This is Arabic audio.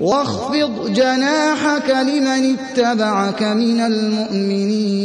واخفض جناحك لمن اتبعك من المؤمنين.